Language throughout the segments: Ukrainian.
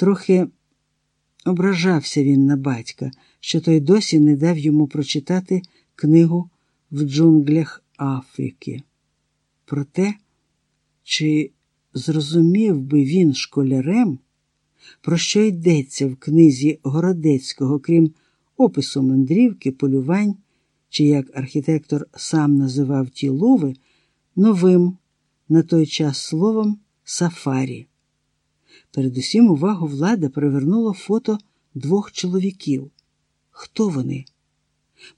Трохи ображався він на батька, що той досі не дав йому прочитати книгу в джунглях Африки. Проте, чи зрозумів би він школярем, про що йдеться в книзі Городецького, крім опису мандрівки, полювань, чи, як архітектор сам називав ті лови, новим на той час словом сафарі. Передусім увагу влада привернуло фото двох чоловіків. Хто вони?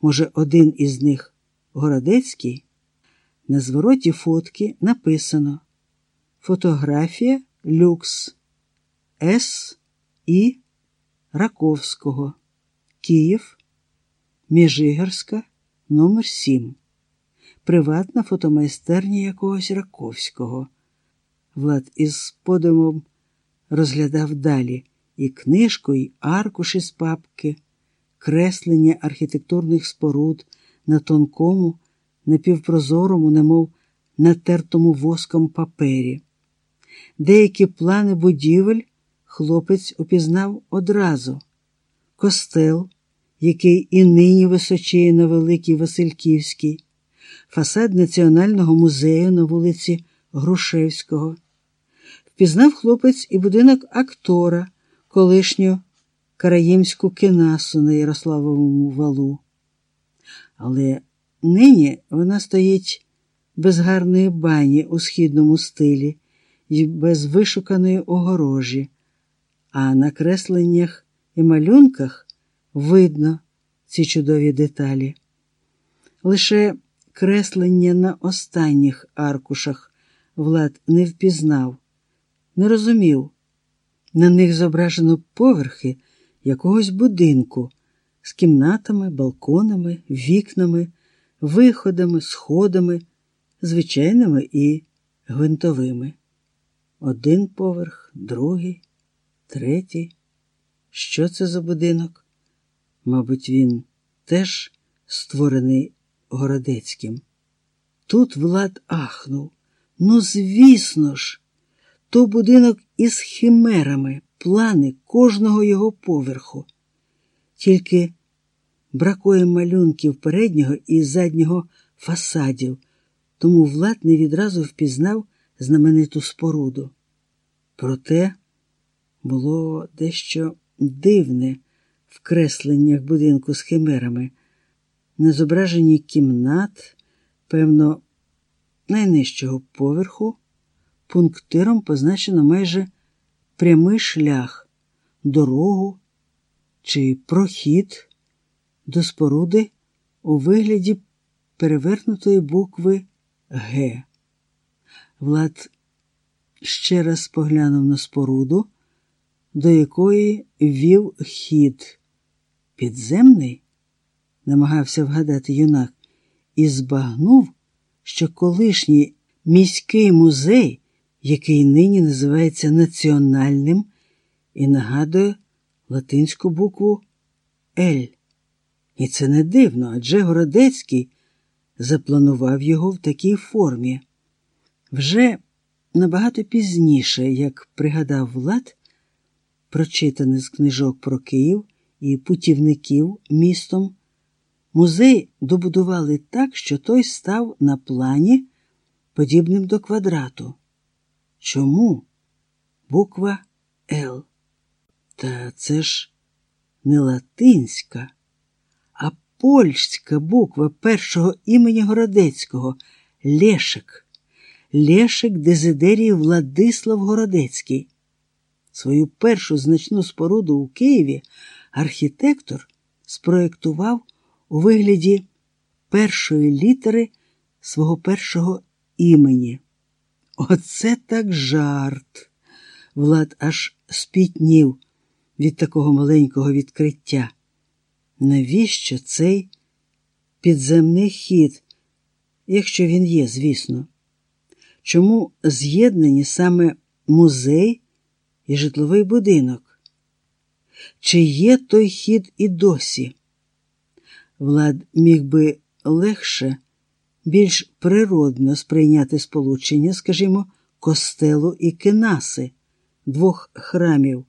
Може, один із них Городецький? На звороті фотки написано Фотографія люкс С. І. Раковського. Київ, Міжигерська, номер 7 Приватна фотомайстерня якогось Раковського. Влад із подумом розглядав далі і книжку, і аркуші з папки, креслення архітектурних споруд на тонкому, напівпрозорому, немов натертому воском папері. Деякі плани будівель хлопець упізнав одразу костел, який і нині височіє на Великій Васильківській, фасад Національного музею на вулиці Грушевського. Впізнав хлопець і будинок актора, колишню караїмську кенасу на Ярославовому валу. Але нині вона стоїть без гарної бані у східному стилі і без вишуканої огорожі, а на кресленнях і малюнках видно ці чудові деталі. Лише креслення на останніх аркушах Влад не впізнав, не розумів. На них зображено поверхи якогось будинку з кімнатами, балконами, вікнами, виходами, сходами, звичайними і гвинтовими. Один поверх, другий, третій. Що це за будинок? Мабуть, він теж створений Городецьким. Тут Влад ахнув. Ну, звісно ж, то будинок із химерами, плани кожного його поверху. Тільки бракує малюнків переднього і заднього фасадів, тому Влад не відразу впізнав знамениту споруду. Проте було дещо дивне в кресленнях будинку з химерами, на зображенні кімнат, певно, найнижчого поверху, пунктиром позначено майже прямий шлях, дорогу чи прохід до споруди у вигляді перевернутої букви Г. Влад ще раз поглянув на споруду, до якої вів хід. Підземний, намагався вгадати юнак, і збагнув, що колишній міський музей, який нині називається національним, і нагадує латинську букву Л. І це не дивно, адже Городецький запланував його в такій формі. Вже набагато пізніше, як пригадав Влад, прочитане з книжок про Київ і путівників містом, музей добудували так, що той став на плані подібним до квадрату. Чому? Буква Л. Та це ж не латинська, а польська буква першого імені Городецького Лешик. Лешик Дезидерій Владислав Городецький. Свою першу значну споруду у Києві архітектор спроєктував у вигляді першої літери свого першого імені. Оце так жарт. Влад аж спітнів від такого маленького відкриття. Навіщо цей підземний хід, якщо він є, звісно? Чому з'єднані саме музей і житловий будинок? Чи є той хід і досі? Влад міг би легше, більш природно сприйняти сполучення, скажімо, костелу і кенаси, двох храмів